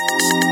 Música